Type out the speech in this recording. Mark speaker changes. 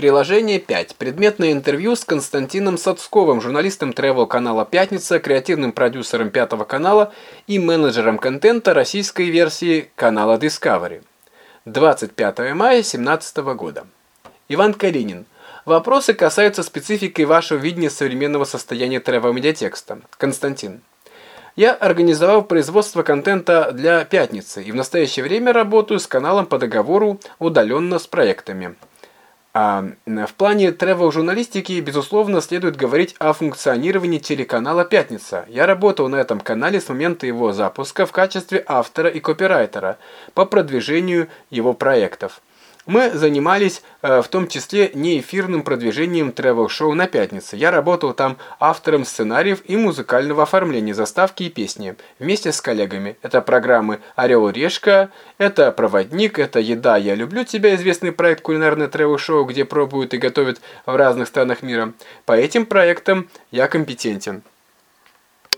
Speaker 1: Приложение 5. Предметное интервью с Константином Сацковым, журналистом travel канала «Пятница», креативным продюсером Пятого канала и менеджером контента российской версии канала Discovery. 25 мая 2017 года. Иван Калинин. Вопросы касаются специфики вашего видения современного состояния travel-медиатекста. Константин. Я организовал производство контента для «Пятницы» и в настоящее время работаю с каналом по договору удаленно с проектами. А в плане travel-журналистики, безусловно, следует говорить о функционировании телеканала «Пятница». Я работал на этом канале с момента его запуска в качестве автора и копирайтера по продвижению его проектов. Мы занимались э, в том числе неэфирным продвижением тревел-шоу на пятнице. Я работал там автором сценариев и музыкального оформления, заставки и песни вместе с коллегами. Это программы «Орел и решка», это «Проводник», это «Еда, я люблю тебя», известный проект кулинарное тревел-шоу, где пробуют и готовят в разных странах мира. По этим проектам я компетентен.